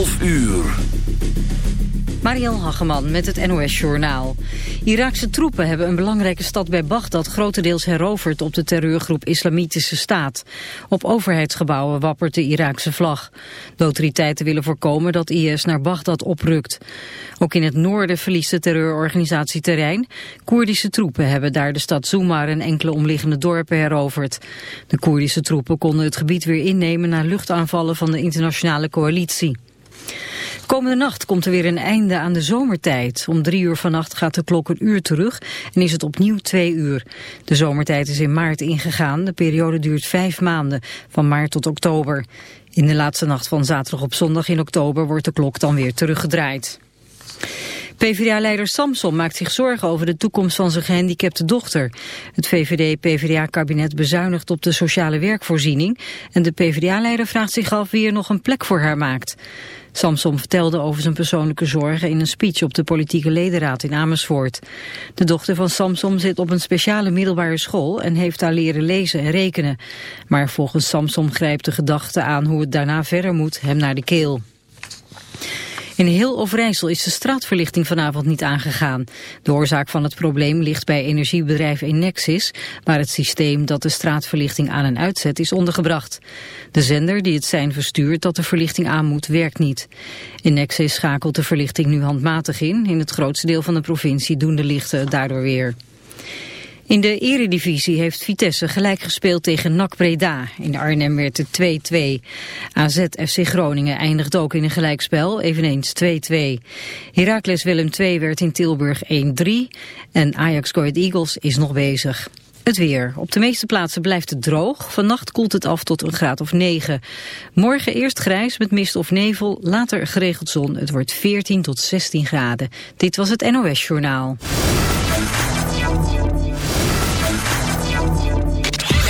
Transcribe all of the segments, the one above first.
12 uur. Mariel Hageman met het NOS Journaal. Iraakse troepen hebben een belangrijke stad bij Bagdad grotendeels heroverd op de terreurgroep Islamitische Staat. Op overheidsgebouwen wappert de Iraakse vlag. De autoriteiten willen voorkomen dat IS naar Bagdad oprukt. Ook in het noorden verliest de terreurorganisatie terrein. Koerdische troepen hebben daar de stad Zoumar en enkele omliggende dorpen heroverd. De Koerdische troepen konden het gebied weer innemen na luchtaanvallen van de internationale coalitie. Komende nacht komt er weer een einde aan de zomertijd. Om drie uur vannacht gaat de klok een uur terug en is het opnieuw twee uur. De zomertijd is in maart ingegaan. De periode duurt vijf maanden, van maart tot oktober. In de laatste nacht van zaterdag op zondag in oktober wordt de klok dan weer teruggedraaid. PvdA-leider Samson maakt zich zorgen over de toekomst van zijn gehandicapte dochter. Het VVD-PvdA-kabinet bezuinigt op de sociale werkvoorziening... en de PvdA-leider vraagt zich af wie er nog een plek voor haar maakt. Samson vertelde over zijn persoonlijke zorgen in een speech op de politieke ledenraad in Amersfoort. De dochter van Samson zit op een speciale middelbare school en heeft daar leren lezen en rekenen. Maar volgens Samson grijpt de gedachte aan hoe het daarna verder moet hem naar de keel. In heel Overijssel is de straatverlichting vanavond niet aangegaan. De oorzaak van het probleem ligt bij energiebedrijf Enexis, waar het systeem dat de straatverlichting aan en uitzet is ondergebracht. De zender die het sein verstuurt dat de verlichting aan moet, werkt niet. Enexis schakelt de verlichting nu handmatig in. In het grootste deel van de provincie doen de lichten daardoor weer. In de eredivisie heeft Vitesse gelijk gespeeld tegen NAC Breda. In Arnhem werd het 2-2. AZ FC Groningen eindigt ook in een gelijkspel, eveneens 2-2. Heracles Willem 2 werd in Tilburg 1-3. En Ajax Go Eagles is nog bezig. Het weer. Op de meeste plaatsen blijft het droog. Vannacht koelt het af tot een graad of 9. Morgen eerst grijs met mist of nevel, later geregeld zon. Het wordt 14 tot 16 graden. Dit was het NOS Journaal.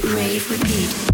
rave, repeat.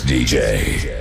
DJ.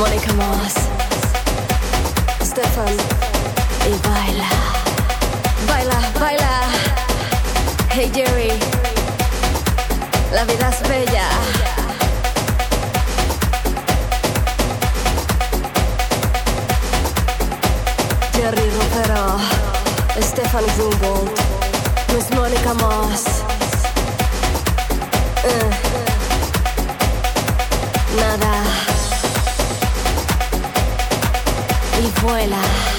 Mónica Moss, Stefan y baila, baila, baila. Hey Jerry, la vida es bella. Jerry Rupero, Stefan Grunwald, Miss Mónica Moss. Eh, nada. y vuela.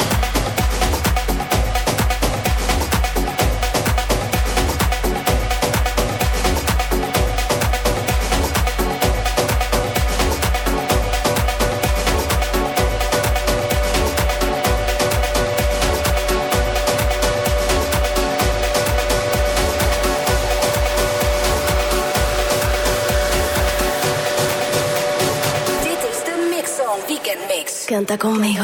conmigo.